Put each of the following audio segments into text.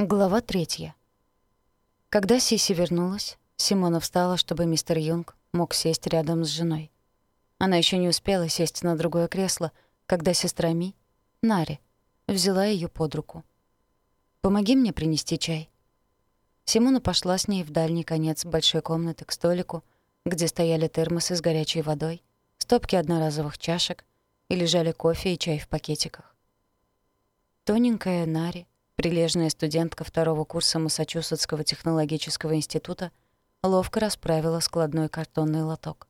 Глава третья. Когда Сиси вернулась, Симона встала, чтобы мистер Юнг мог сесть рядом с женой. Она еще не успела сесть на другое кресло, когда сестра Ми, Нари, взяла ее под руку. «Помоги мне принести чай». Симона пошла с ней в дальний конец большой комнаты к столику, где стояли термосы с горячей водой, стопки одноразовых чашек и лежали кофе и чай в пакетиках. Тоненькая Нари — Прилежная студентка второго курса Массачусетского технологического института ловко расправила складной картонный лоток.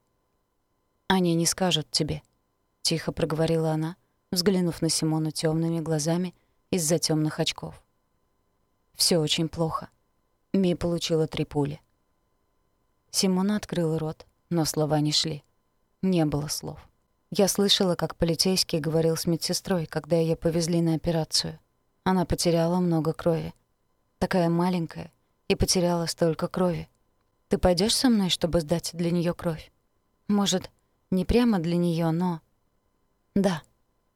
«Они не скажут тебе», — тихо проговорила она, взглянув на Симону темными глазами из-за темных очков. Все очень плохо. Ми получила три пули. Симона открыла рот, но слова не шли. Не было слов. Я слышала, как полицейский говорил с медсестрой, когда ее повезли на операцию. Она потеряла много крови. Такая маленькая и потеряла столько крови. Ты пойдешь со мной, чтобы сдать для нее кровь? Может, не прямо для нее, но... Да.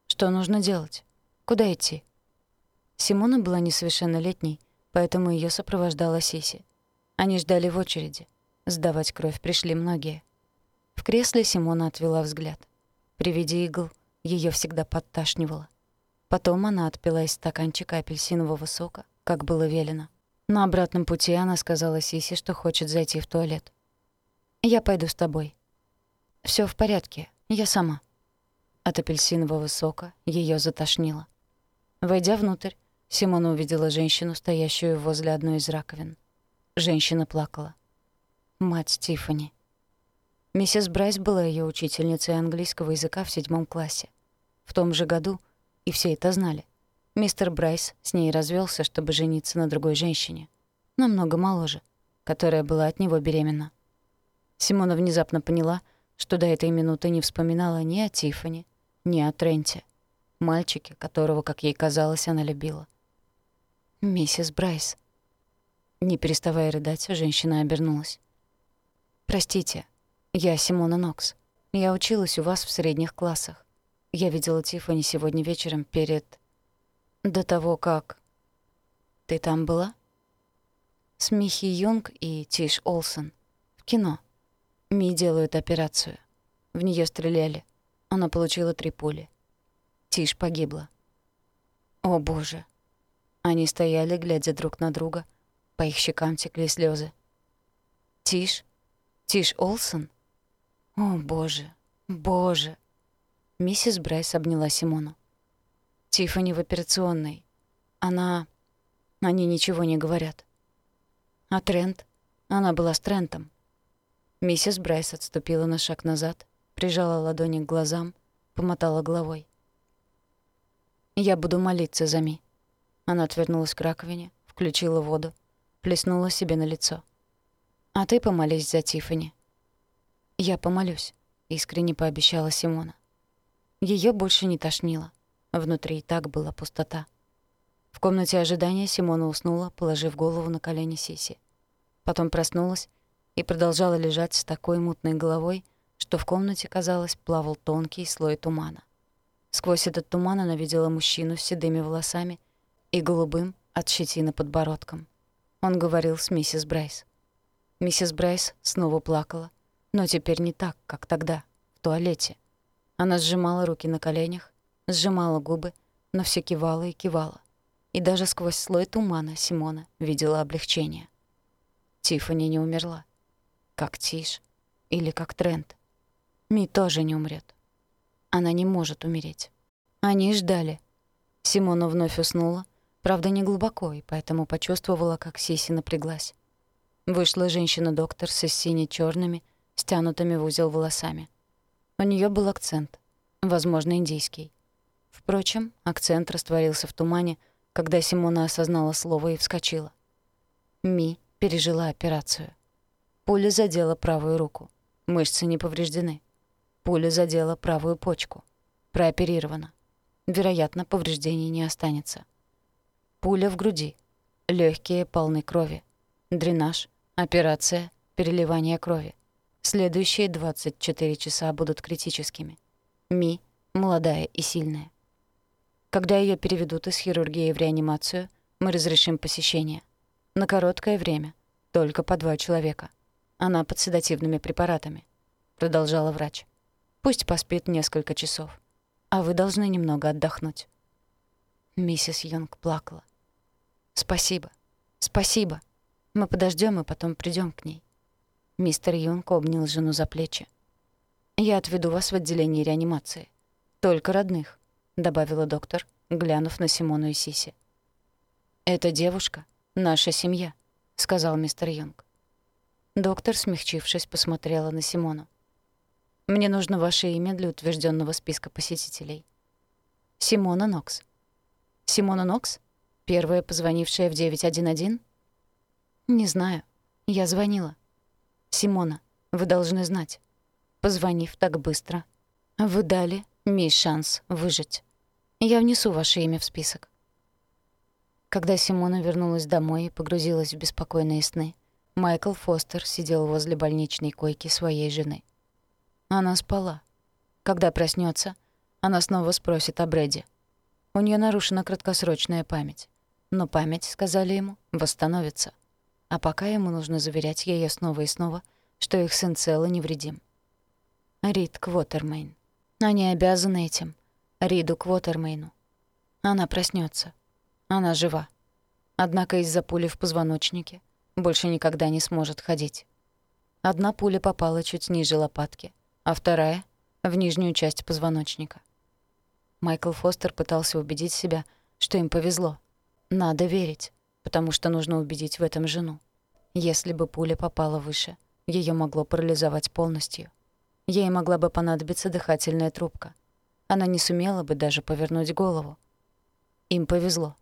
Что нужно делать? Куда идти? Симона была несовершеннолетней, поэтому ее сопровождала Сиси. Они ждали в очереди. Сдавать кровь пришли многие. В кресле Симона отвела взгляд. При виде игл ее всегда подташнивало. Потом она отпила из стаканчика апельсинового сока, как было велено. На обратном пути она сказала Сисе, что хочет зайти в туалет. «Я пойду с тобой». Все в порядке, я сама». От апельсинового сока ее затошнило. Войдя внутрь, Симона увидела женщину, стоящую возле одной из раковин. Женщина плакала. Мать Тиффани. Миссис Брайс была ее учительницей английского языка в седьмом классе. В том же году — и все это знали. Мистер Брайс с ней развелся, чтобы жениться на другой женщине, намного моложе, которая была от него беременна. Симона внезапно поняла, что до этой минуты не вспоминала ни о Тиффани, ни о Тренте, мальчике, которого, как ей казалось, она любила. «Миссис Брайс». Не переставая рыдать, женщина обернулась. «Простите, я Симона Нокс. Я училась у вас в средних классах. Я видела Тиффани сегодня вечером перед... До того, как... Ты там была? С Михи Юнг и Тиш Олсен. В кино. Ми делают операцию. В нее стреляли. Она получила три пули. Тиш погибла. О, боже. Они стояли, глядя друг на друга. По их щекам текли слезы. Тиш? Тиш Олсен? О, боже, боже. Миссис Брайс обняла Симону. «Тиффани в операционной. Она... Они ничего не говорят». «А Трент?» Она была с Трентом. Миссис Брайс отступила на шаг назад, прижала ладони к глазам, помотала головой. «Я буду молиться за Ми». Она отвернулась к раковине, включила воду, плеснула себе на лицо. «А ты помолись за Тиффани». «Я помолюсь», — искренне пообещала Симона. Ее больше не тошнило. Внутри и так была пустота. В комнате ожидания Симона уснула, положив голову на колени Сиси. Потом проснулась и продолжала лежать с такой мутной головой, что в комнате, казалось, плавал тонкий слой тумана. Сквозь этот туман она видела мужчину с седыми волосами и голубым от щетины подбородком. Он говорил с миссис Брайс. Миссис Брайс снова плакала, но теперь не так, как тогда, в туалете. Она сжимала руки на коленях, сжимала губы, но все кивала и кивала. И даже сквозь слой тумана Симона видела облегчение. Тиффани не умерла. Как Тиш или как Трент. Ми тоже не умрет. Она не может умереть. Они ждали. Симона вновь уснула, правда, не глубоко, и поэтому почувствовала, как Сиси напряглась. Вышла женщина-доктор с сине черными стянутыми в узел волосами. У нее был акцент, возможно, индийский. Впрочем, акцент растворился в тумане, когда Симона осознала слово и вскочила. Ми пережила операцию. Пуля задела правую руку. Мышцы не повреждены. Пуля задела правую почку. Прооперирована. Вероятно, повреждений не останется. Пуля в груди. Легкие полны крови. Дренаж, операция, переливание крови. Следующие 24 часа будут критическими. Ми — молодая и сильная. Когда ее переведут из хирургии в реанимацию, мы разрешим посещение. На короткое время. Только по два человека. Она под седативными препаратами», — продолжала врач. «Пусть поспит несколько часов. А вы должны немного отдохнуть». Миссис Йонг плакала. «Спасибо. Спасибо. Мы подождем и потом придем к ней». Мистер Юнг обнял жену за плечи. «Я отведу вас в отделение реанимации. Только родных», — добавила доктор, глянув на Симону и Сиси. «Эта девушка — наша семья», — сказал мистер Юнг. Доктор, смягчившись, посмотрела на Симону. «Мне нужно ваше имя для утвержденного списка посетителей». «Симона Нокс». «Симона Нокс? Первая, позвонившая в 911?» «Не знаю. Я звонила». «Симона, вы должны знать. Позвонив так быстро, вы дали мне шанс выжить. Я внесу ваше имя в список». Когда Симона вернулась домой и погрузилась в беспокойные сны, Майкл Фостер сидел возле больничной койки своей жены. Она спала. Когда проснется, она снова спросит о Брэде. У нее нарушена краткосрочная память. Но память, сказали ему, восстановится. А пока ему нужно заверять ее снова и снова, что их сын цел и невредим. Рид Квотермейн. Они обязаны этим. Риду Квотермейну. Она проснется. Она жива. Однако из-за пули в позвоночнике больше никогда не сможет ходить. Одна пуля попала чуть ниже лопатки, а вторая — в нижнюю часть позвоночника. Майкл Фостер пытался убедить себя, что им повезло. Надо верить, потому что нужно убедить в этом жену. Если бы пуля попала выше, ее могло парализовать полностью. Ей могла бы понадобиться дыхательная трубка. Она не сумела бы даже повернуть голову. Им повезло.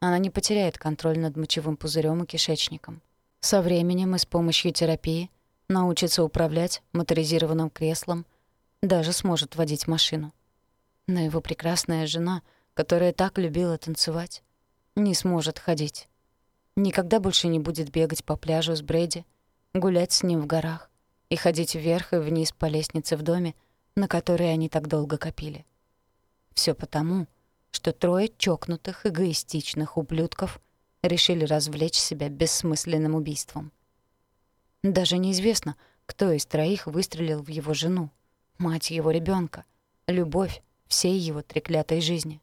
Она не потеряет контроль над мочевым пузырем и кишечником. Со временем и с помощью терапии научится управлять моторизированным креслом, даже сможет водить машину. Но его прекрасная жена, которая так любила танцевать, не сможет ходить. Никогда больше не будет бегать по пляжу с Брэди, гулять с ним в горах и ходить вверх и вниз по лестнице в доме, на которой они так долго копили. Все потому, что трое чокнутых, эгоистичных ублюдков решили развлечь себя бессмысленным убийством. Даже неизвестно, кто из троих выстрелил в его жену, мать его ребенка, любовь всей его треклятой жизни.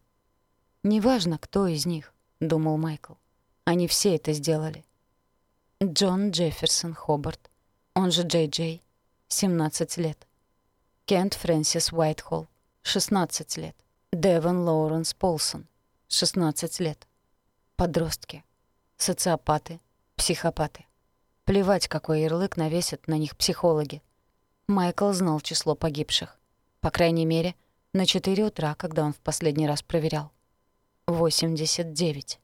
«Неважно, кто из них», — думал Майкл. «Они все это сделали». Джон Джефферсон Хобарт, он же Джей Джей, 17 лет. Кент Фрэнсис Уайтхолл, 16 лет. Девон Лоуренс Полсон, 16 лет. Подростки. Социопаты, психопаты. Плевать, какой ярлык навесят на них психологи. Майкл знал число погибших. По крайней мере, на 4 утра, когда он в последний раз проверял. 89.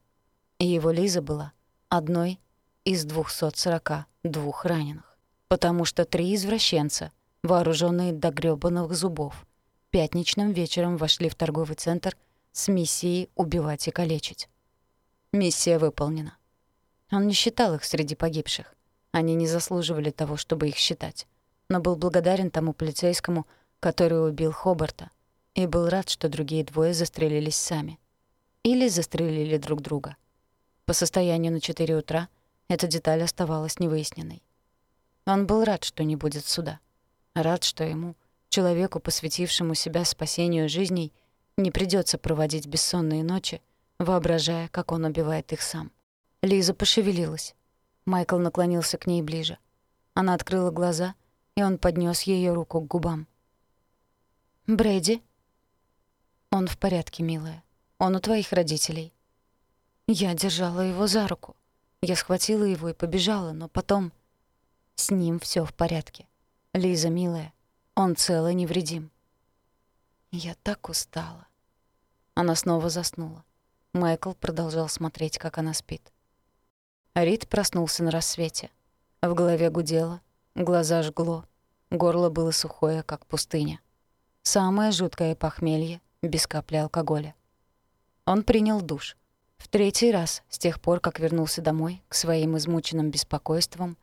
И его Лиза была одной из 242 раненых. Потому что три извращенца, вооруженные до грёбаных зубов, пятничным вечером вошли в торговый центр с миссией убивать и калечить. Миссия выполнена. Он не считал их среди погибших. Они не заслуживали того, чтобы их считать. Но был благодарен тому полицейскому, который убил Хобарта, и был рад, что другие двое застрелились сами. Или застрелили друг друга. По состоянию на 4 утра эта деталь оставалась невыясненной. Он был рад, что не будет суда. Рад, что ему — Человеку, посвятившему себя спасению жизней, не придется проводить бессонные ночи, воображая, как он убивает их сам. Лиза пошевелилась. Майкл наклонился к ней ближе. Она открыла глаза, и он поднес ее руку к губам. «Брэди?» «Он в порядке, милая. Он у твоих родителей». Я держала его за руку. Я схватила его и побежала, но потом... С ним все в порядке. Лиза, милая, он цел и невредим. Я так устала. Она снова заснула. Майкл продолжал смотреть, как она спит. Рид проснулся на рассвете. В голове гудело, глаза жгло, горло было сухое, как пустыня. Самое жуткое похмелье, без капли алкоголя. Он принял душ. В третий раз с тех пор, как вернулся домой к своим измученным беспокойствам,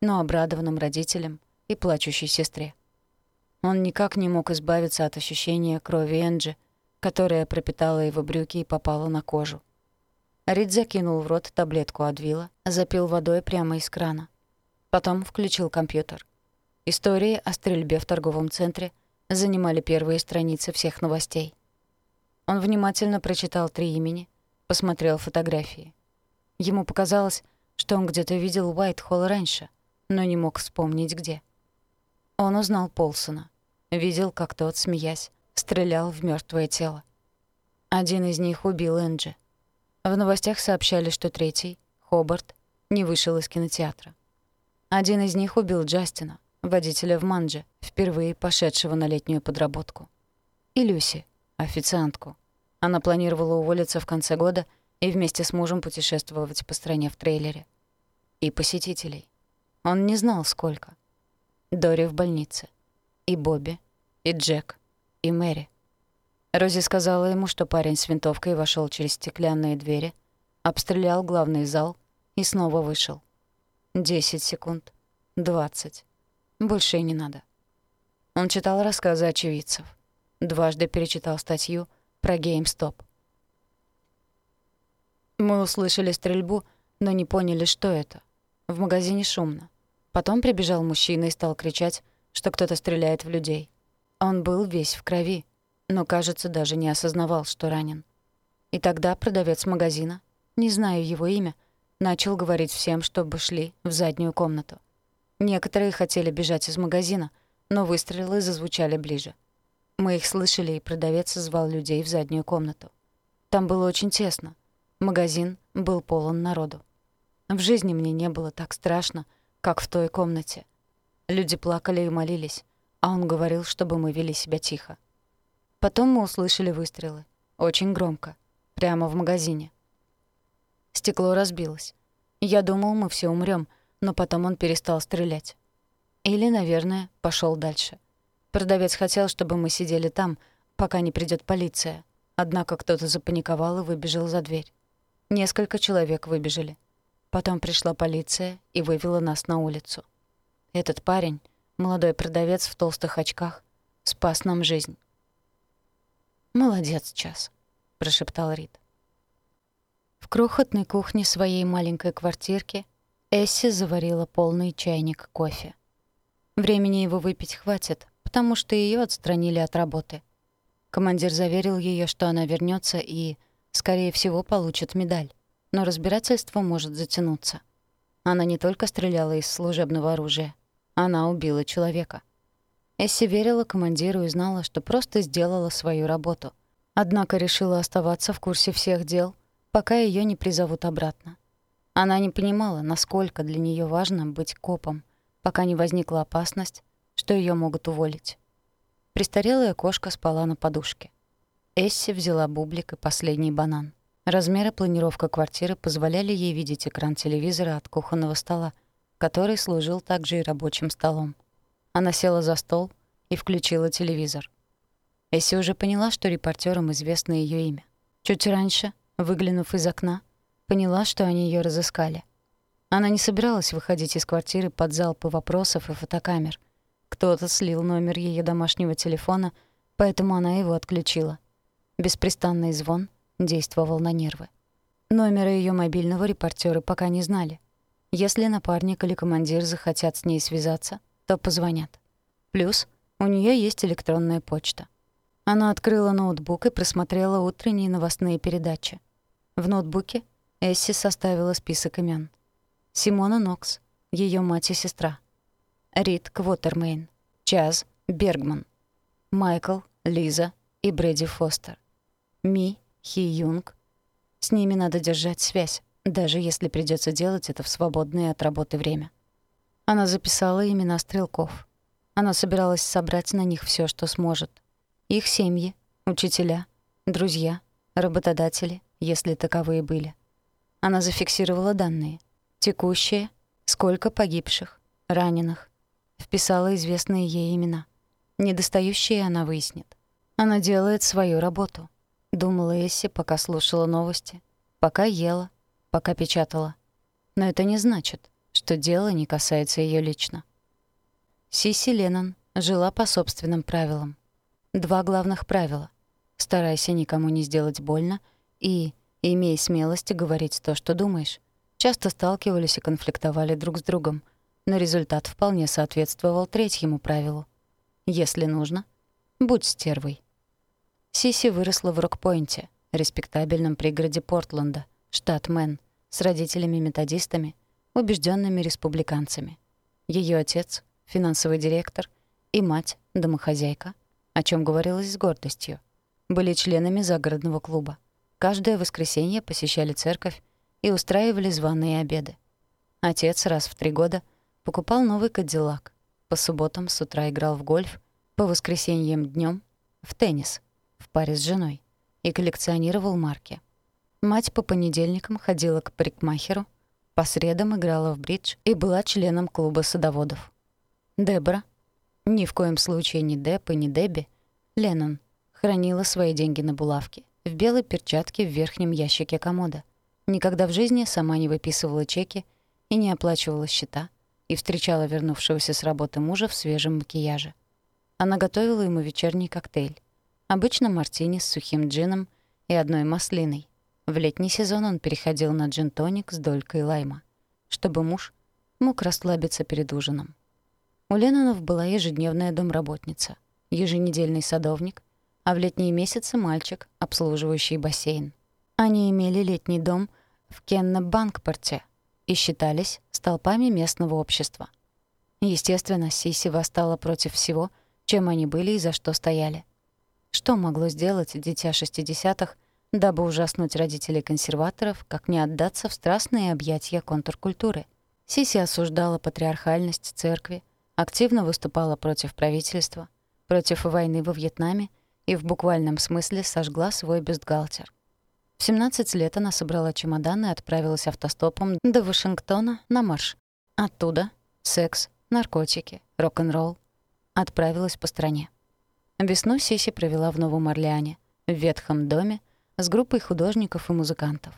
но обрадованным родителям и плачущей сестре. Он никак не мог избавиться от ощущения крови Энджи, которая пропитала его брюки и попала на кожу. Рид закинул в рот таблетку Адвила, запил водой прямо из крана. Потом включил компьютер. Истории о стрельбе в торговом центре занимали первые страницы всех новостей. Он внимательно прочитал три имени, посмотрел фотографии. Ему показалось, что он где-то видел Уайтхолл раньше, но не мог вспомнить где. Он узнал Полсона, видел, как тот, смеясь, стрелял в мертвое тело. Один из них убил Энджи. В новостях сообщали, что третий, Хобарт, не вышел из кинотеатра. Один из них убил Джастина, водителя в Манже, впервые пошедшего на летнюю подработку. И Люси, официантку. Она планировала уволиться в конце года и вместе с мужем путешествовать по стране в трейлере. И посетителей. Он не знал, сколько. Дори в больнице. И Бобби, и Джек, и Мэри. Рози сказала ему, что парень с винтовкой вошел через стеклянные двери, обстрелял главный зал и снова вышел. Десять секунд. Двадцать. Больше и не надо. Он читал рассказы очевидцев. Дважды перечитал статью про GameStop. Мы услышали стрельбу, но не поняли, что это. В магазине шумно. Потом прибежал мужчина и стал кричать, что кто-то стреляет в людей. Он был весь в крови, но, кажется, даже не осознавал, что ранен. И тогда продавец магазина, не знаю его имя, начал говорить всем, чтобы шли в заднюю комнату. Некоторые хотели бежать из магазина, но выстрелы зазвучали ближе. Мы их слышали, и продавец звал людей в заднюю комнату. Там было очень тесно. Магазин был полон народу. В жизни мне не было так страшно, как в той комнате. Люди плакали и молились, а он говорил, чтобы мы вели себя тихо. Потом мы услышали выстрелы. Очень громко. Прямо в магазине. Стекло разбилось. Я думал, мы все умрем, но потом он перестал стрелять. Или, наверное, пошел дальше. Продавец хотел, чтобы мы сидели там, пока не придет полиция. Однако кто-то запаниковал и выбежал за дверь. Несколько человек выбежали. Потом пришла полиция и вывела нас на улицу. Этот парень, молодой продавец в толстых очках, спас нам жизнь. «Молодец, Час», — прошептал Рид. В крохотной кухне своей маленькой квартирки Эсси заварила полный чайник кофе. Времени его выпить хватит, потому что ее отстранили от работы. Командир заверил ее, что она вернется и, скорее всего, получит медаль. Но разбирательство может затянуться. Она не только стреляла из служебного оружия, она убила человека. Эсси верила командиру и знала, что просто сделала свою работу. Однако решила оставаться в курсе всех дел, пока ее не призовут обратно. Она не понимала, насколько для нее важно быть копом, пока не возникла опасность, что ее могут уволить. Престарелая кошка спала на подушке. Эсси взяла бублик и последний банан. Размер и планировка квартиры позволяли ей видеть экран телевизора от кухонного стола, который служил также и рабочим столом. Она села за стол и включила телевизор. Эсси уже поняла, что репортерам известно ее имя. Чуть раньше, выглянув из окна, поняла, что они ее разыскали. Она не собиралась выходить из квартиры под залпы вопросов и фотокамер. Кто-то слил номер ее домашнего телефона, поэтому она его отключила. Беспрестанный звон действовал на нервы. Номера ее мобильного репортеры пока не знали. Если напарник или командир захотят с ней связаться, то позвонят. Плюс у нее есть электронная почта. Она открыла ноутбук и просмотрела утренние новостные передачи. В ноутбуке Эсси составила список имен. Симона Нокс, ее мать и сестра. Рид Квотермейн, Чаз Бергман, Майкл, Лиза и Брэди Фостер. Ми Хи Юнг. С ними надо держать связь, даже если придется делать это в свободное от работы время. Она записала имена стрелков. Она собиралась собрать на них все, что сможет. Их семьи, учителя, друзья, работодатели, если таковые были. Она зафиксировала данные. Текущие, сколько погибших, раненых. Вписала известные ей имена. Недостающие она выяснит. Она делает свою работу. Думала Эсси, пока слушала новости, пока ела, пока печатала. Но это не значит, что дело не касается ее лично. Сиси Леннон жила по собственным правилам. Два главных правила. Старайся никому не сделать больно и имей смелость говорить то, что думаешь. Часто сталкивались и конфликтовали друг с другом, но результат вполне соответствовал третьему правилу. Если нужно, будь стервой. Сиси выросла в Рокпойнте, респектабельном пригороде Портленда, штат Мэн, с родителями-методистами, убежденными республиканцами. Ее отец — финансовый директор, и мать — домохозяйка, о чем говорилось с гордостью, были членами загородного клуба. Каждое воскресенье посещали церковь и устраивали званые обеды. Отец раз в три года покупал новый кадиллак, по субботам с утра играл в гольф, по воскресеньям днем в теннис, в паре с женой, и коллекционировал марки. Мать по понедельникам ходила к парикмахеру, по средам играла в бридж и была членом клуба садоводов. Дебра, ни в коем случае не Деп и не Дебби, Леннон, хранила свои деньги на булавке, в белой перчатке в верхнем ящике комода. Никогда в жизни сама не выписывала чеки и не оплачивала счета, и встречала вернувшегося с работы мужа в свежем макияже. Она готовила ему вечерний коктейль. Обычно мартини с сухим джином и одной маслиной. В летний сезон он переходил на джин-тоник с долькой лайма, чтобы муж мог расслабиться перед ужином. У Леннонов была ежедневная домработница, еженедельный садовник, а в летние месяцы мальчик, обслуживающий бассейн. Они имели летний дом в Кенна-Банкпорте и считались столпами местного общества. Естественно, Сиси восстала против всего, чем они были и за что стояли. Что могло сделать дитя 60-х, дабы ужаснуть родителей консерваторов, как не отдаться в страстные объятия контркультуры? Сиси осуждала патриархальность церкви, активно выступала против правительства, против войны во Вьетнаме и в буквальном смысле сожгла свой бюстгальтер. В 17 лет она собрала чемодан и отправилась автостопом до Вашингтона на марш. Оттуда — секс, наркотики, рок-н-ролл. Отправилась по стране. Весну Сиси провела в Новом Орлеане, в ветхом доме, с группой художников и музыкантов.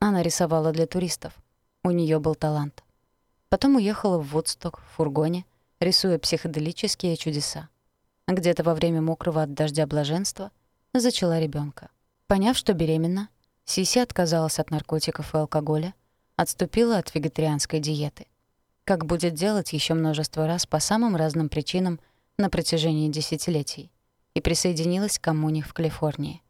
Она рисовала для туристов. У нее был талант. Потом уехала в Вудсток в фургоне, рисуя психоделические чудеса где-то во время мокрого от дождя блаженства, зачала ребенка. Поняв, что беременна, Сиси отказалась от наркотиков и алкоголя, отступила от вегетарианской диеты. Как будет делать еще множество раз по самым разным причинам на протяжении десятилетий, и присоединилась к коммуне в Калифорнии.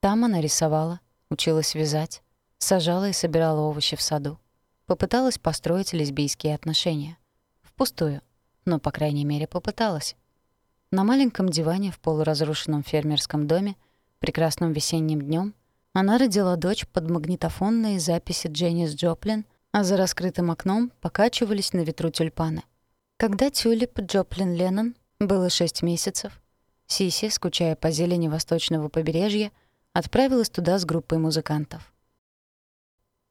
Там она рисовала, училась вязать, сажала и собирала овощи в саду. Попыталась построить лесбийские отношения. Впустую, но, по крайней мере, попыталась. На маленьком диване в полуразрушенном фермерском доме прекрасным весенним днем она родила дочь под магнитофонные записи Дженнис Джоплин, а за раскрытым окном покачивались на ветру тюльпаны. Когда Тюлип Джоплин Леннон было шесть месяцев, Сиси, скучая по зелени восточного побережья, отправилась туда с группой музыкантов.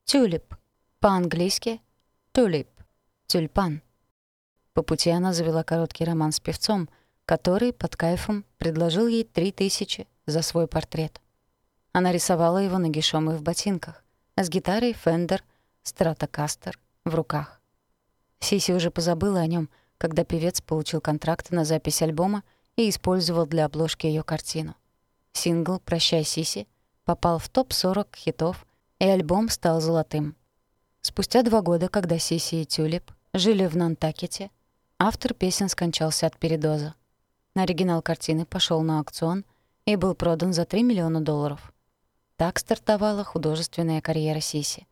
Тюлип. По-английски тюлип. Тюльпан. По пути она завела короткий роман с певцом — который под кайфом предложил ей три тысячи за свой портрет. Она рисовала его нагишом и в ботинках, с гитарой Fender Stratocaster в руках. Сиси уже позабыла о нем, когда певец получил контракт на запись альбома и использовал для обложки ее картину. Сингл «Прощай, Сиси» попал в топ-40 хитов, и альбом стал золотым. Спустя два года, когда Сиси и Тюлип жили в Нантакете, автор песен скончался от передоза. Оригинал картины пошел на аукцион и был продан за 3 миллиона долларов. Так стартовала художественная карьера Сиси.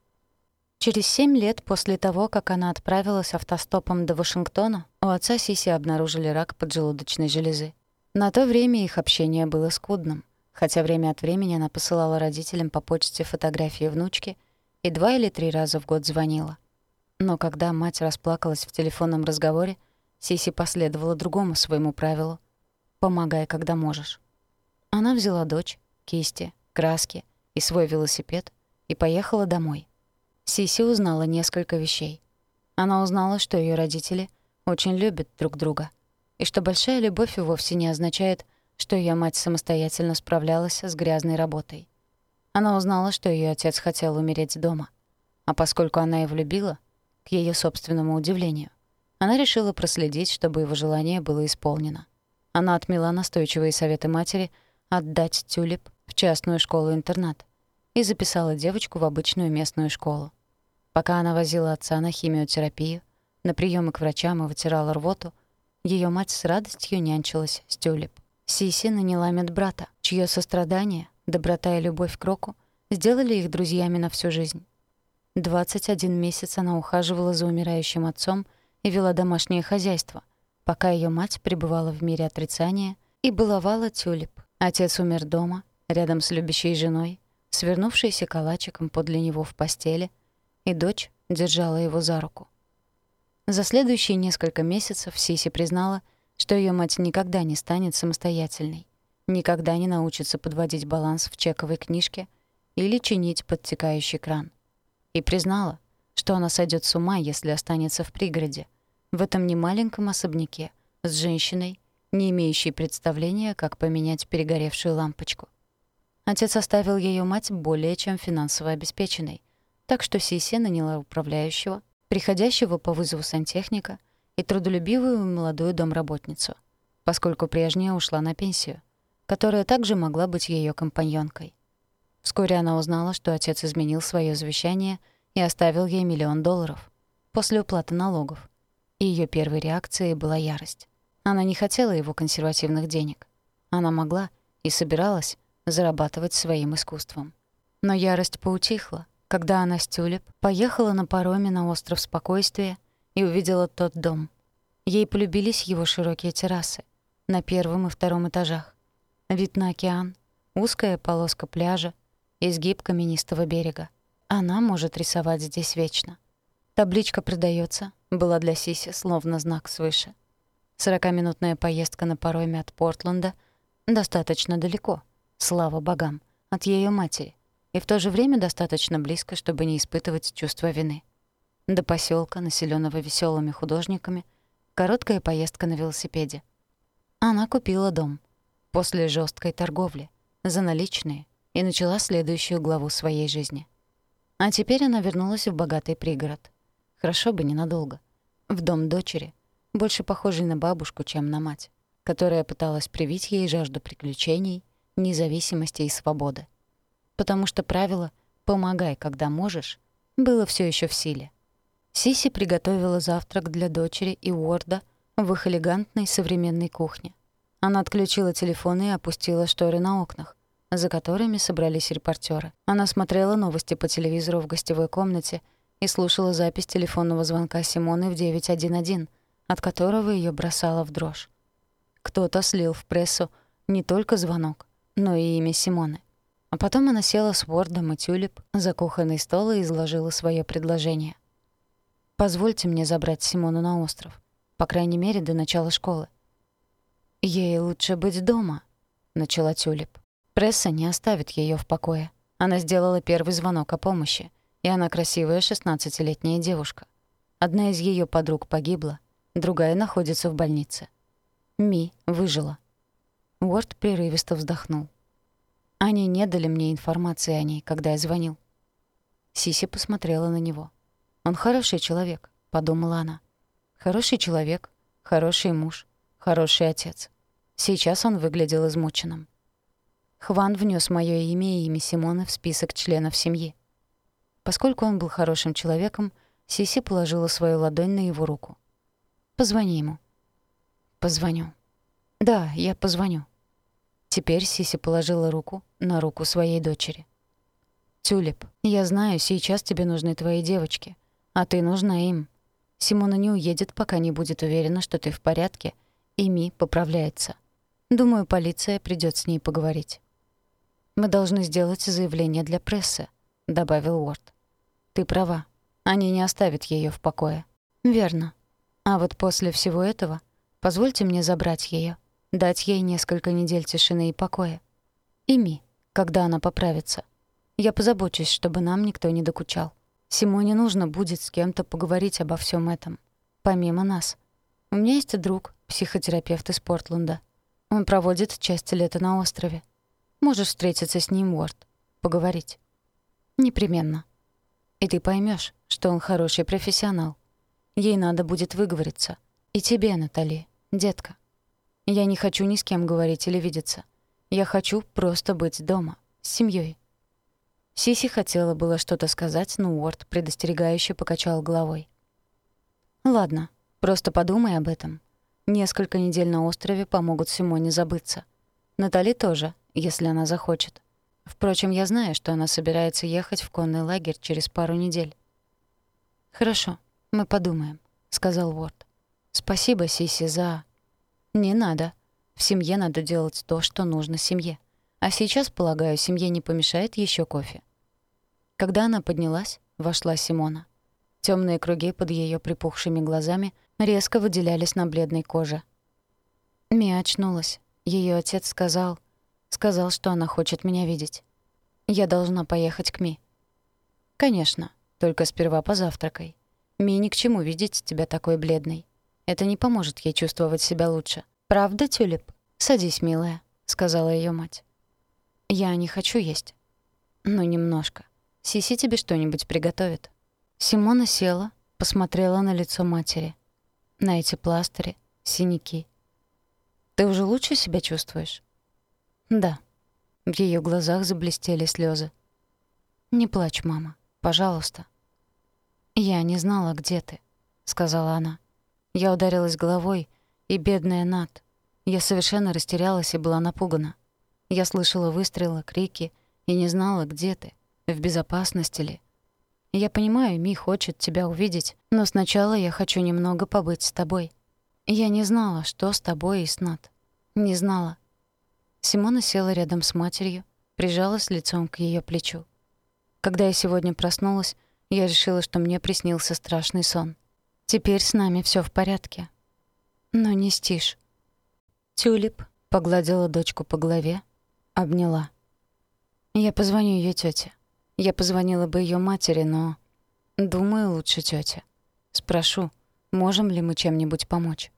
Через семь лет после того, как она отправилась автостопом до Вашингтона, у отца Сиси обнаружили рак поджелудочной железы. На то время их общение было скудным, хотя время от времени она посылала родителям по почте фотографии внучки и два или три раза в год звонила. Но когда мать расплакалась в телефонном разговоре, Сиси последовала другому своему правилу Помогай, когда можешь. Она взяла дочь, кисти, краски и свой велосипед и поехала домой. Сиси узнала несколько вещей. Она узнала, что ее родители очень любят друг друга, и что большая любовь вовсе не означает, что ее мать самостоятельно справлялась с грязной работой. Она узнала, что ее отец хотел умереть дома, а поскольку она его любила, к ее собственному удивлению, она решила проследить, чтобы его желание было исполнено. Она отмела настойчивые советы матери отдать Тюлип в частную школу-интернат и записала девочку в обычную местную школу. Пока она возила отца на химиотерапию, на приемы к врачам и вытирала рвоту, ее мать с радостью нянчилась с Тюлип. Сиси наняла медбрата, чье сострадание, доброта и любовь к Року сделали их друзьями на всю жизнь. 21 месяц она ухаживала за умирающим отцом и вела домашнее хозяйство, пока ее мать пребывала в мире отрицания и баловала Тюлип. Отец умер дома, рядом с любящей женой, свернувшейся калачиком подле него в постели, и дочь держала его за руку. За следующие несколько месяцев Сиси признала, что ее мать никогда не станет самостоятельной, никогда не научится подводить баланс в чековой книжке или чинить подтекающий кран. И признала, что она сойдет с ума, если останется в пригороде, в этом немаленьком особняке, с женщиной, не имеющей представления, как поменять перегоревшую лампочку. Отец оставил ее мать более чем финансово обеспеченной, так что Сиси наняла управляющего, приходящего по вызову сантехника и трудолюбивую молодую домработницу, поскольку прежняя ушла на пенсию, которая также могла быть ее компаньонкой. Вскоре она узнала, что отец изменил свое завещание и оставил ей миллион долларов после уплаты налогов. И её первой реакцией была ярость. Она не хотела его консервативных денег. Она могла и собиралась зарабатывать своим искусством. Но ярость поутихла, когда она с Тюлеп поехала на пароме на остров Спокойствия и увидела тот дом. Ей полюбились его широкие террасы на первом и втором этажах. Вид на океан, узкая полоска пляжа, изгиб каменистого берега. Она может рисовать здесь вечно. Табличка продается была для Сиси словно знак свыше. Сорокаминутная поездка на пароме от Портленда достаточно далеко, слава богам, от ее матери, и в то же время достаточно близко, чтобы не испытывать чувство вины. До поселка, населенного веселыми художниками, короткая поездка на велосипеде. Она купила дом после жесткой торговли за наличные и начала следующую главу своей жизни. А теперь она вернулась в богатый пригород. Хорошо бы ненадолго. В дом дочери, больше похожей на бабушку, чем на мать, которая пыталась привить ей жажду приключений, независимости и свободы. Потому что правило «помогай, когда можешь» было все еще в силе. Сиси приготовила завтрак для дочери и Уорда в их элегантной современной кухне. Она отключила телефон и опустила шторы на окнах, за которыми собрались репортеры. Она смотрела новости по телевизору в гостевой комнате и слушала запись телефонного звонка Симоны в 911, от которого ее бросало в дрожь. Кто-то слил в прессу не только звонок, но и имя Симоны. А потом она села с Уордом и Тюлип за кухонный стол и изложила свое предложение. «Позвольте мне забрать Симону на остров, по крайней мере, до начала школы». «Ей лучше быть дома», — начала Тюлип. Пресса не оставит ее в покое. Она сделала первый звонок о помощи, и она красивая шестнадцатилетняя девушка. Одна из ее подруг погибла, другая находится в больнице. Ми выжила. Уорд прерывисто вздохнул. Они не дали мне информации о ней, когда я звонил. Сиси посмотрела на него. «Он хороший человек», — подумала она. «Хороший человек, хороший муж, хороший отец. Сейчас он выглядел измученным. Хван внес моё имя и имя Симона в список членов семьи. Поскольку он был хорошим человеком, Сиси положила свою ладонь на его руку. «Позвони ему». «Позвоню». «Да, я позвоню». Теперь Сиси положила руку на руку своей дочери. «Тюлип, я знаю, сейчас тебе нужны твои девочки, а ты нужна им. Симона не уедет, пока не будет уверена, что ты в порядке, и Ми поправляется. Думаю, полиция придёт с ней поговорить». «Мы должны сделать заявление для прессы», — добавил Уорд. «Ты права. Они не оставят её в покое». «Верно. А вот после всего этого позвольте мне забрать её, дать ей несколько недель тишины и покоя. Ими, когда она поправится. Я позабочусь, чтобы нам никто не докучал. Симоне нужно будет с кем-то поговорить обо всём этом. Помимо нас. У меня есть друг, психотерапевт из Портленда. Он проводит часть лета на острове. Можешь встретиться с ним, Уорд. Поговорить. Непременно. И ты поймешь, что он хороший профессионал. Ей надо будет выговориться. И тебе, Натали, детка. Я не хочу ни с кем говорить или видеться. Я хочу просто быть дома, с семьей. Сиси хотела было что-то сказать, но Уорд предостерегающе покачал головой. «Ладно, просто подумай об этом. Несколько недель на острове помогут Симоне забыться. Натали тоже, если она захочет. Впрочем, я знаю, что она собирается ехать в конный лагерь через пару недель». «Хорошо, мы подумаем», — сказал Уорд. «Спасибо, Сиси, за...» «Не надо. В семье надо делать то, что нужно семье. А сейчас, полагаю, семье не помешает еще кофе». Когда она поднялась, вошла Симона. Темные круги под ее припухшими глазами резко выделялись на бледной коже. Мия очнулась. Ее отец сказал... Сказал, что она хочет меня видеть. Я должна поехать к Ми. «Конечно, только сперва позавтракай. Ми ни к чему видеть тебя такой бледной. Это не поможет ей чувствовать себя лучше. Правда, Тюлип? Садись, милая», — сказала ее мать. «Я не хочу есть». «Ну, немножко. Сиси тебе что-нибудь приготовит». Симона села, посмотрела на лицо матери. На эти пластыри, синяки. «Ты уже лучше себя чувствуешь?» «Да». В ее глазах заблестели слезы. «Не плачь, мама. Пожалуйста». «Я не знала, где ты», — сказала она. Я ударилась головой, и бедная Нат. Я совершенно растерялась и была напугана. Я слышала выстрелы, крики и не знала, где ты, в безопасности ли. Я понимаю, Ми хочет тебя увидеть, но сначала я хочу немного побыть с тобой. Я не знала, что с тобой и с Нат. Не знала. Симона села рядом с матерью, прижалась лицом к ее плечу. Когда я сегодня проснулась, я решила, что мне приснился страшный сон. Теперь с нами все в порядке. Но не стишь. Тюлип погладила дочку по голове, обняла. Я позвоню ее тете. Я позвонила бы ее матери, но... Думаю, лучше тетя. Спрошу, можем ли мы чем-нибудь помочь.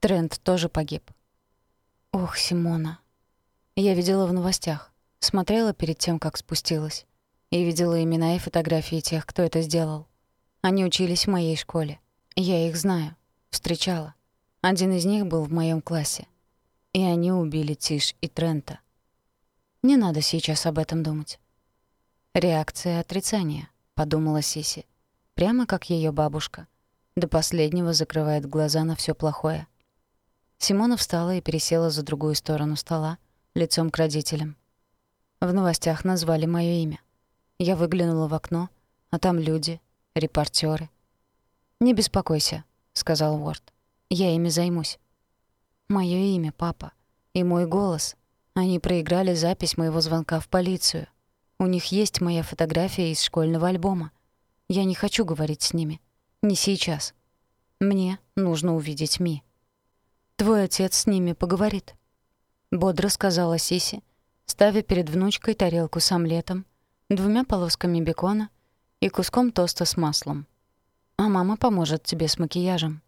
Трент тоже погиб. Ох, Симона. Я видела в новостях. Смотрела перед тем, как спустилась. И видела имена и фотографии тех, кто это сделал. Они учились в моей школе. Я их знаю. Встречала. Один из них был в моем классе. И они убили Тиш и Трента. Не надо сейчас об этом думать. Реакция отрицания, подумала Сиси. Прямо как ее бабушка. До последнего закрывает глаза на все плохое. Симона встала и пересела за другую сторону стола, лицом к родителям. В новостях назвали моё имя. Я выглянула в окно, а там люди, репортеры. «Не беспокойся», — сказал Уорд. «Я ими займусь». «Моё имя, папа, и мой голос. Они проиграли запись моего звонка в полицию. У них есть моя фотография из школьного альбома. Я не хочу говорить с ними. Не сейчас. Мне нужно увидеть Ми». «Твой отец с ними поговорит», — бодро сказала Сиси, ставя перед внучкой тарелку с омлетом, двумя полосками бекона — и куском тоста с маслом. А мама поможет тебе с макияжем.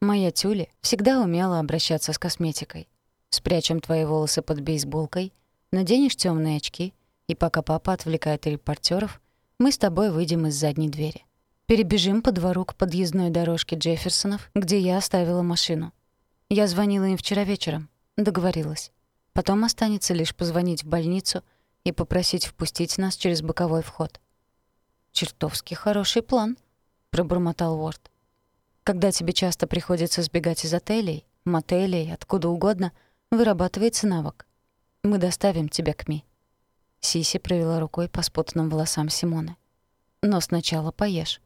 Моя Тюли всегда умела обращаться с косметикой. Спрячем твои волосы под бейсболкой, наденешь темные очки, и пока папа отвлекает репортеров, мы с тобой выйдем из задней двери. Перебежим по двору к подъездной дорожке Джефферсонов, где я оставила машину. Я звонила им вчера вечером, договорилась. Потом останется лишь позвонить в больницу и попросить впустить нас через боковой вход. «Чертовски хороший план», — пробормотал Уорд. «Когда тебе часто приходится сбегать из отелей, мотелей, откуда угодно, вырабатывается навык. Мы доставим тебя к Ми». Сиси провела рукой по спутанным волосам Симоны. «Но сначала поешь.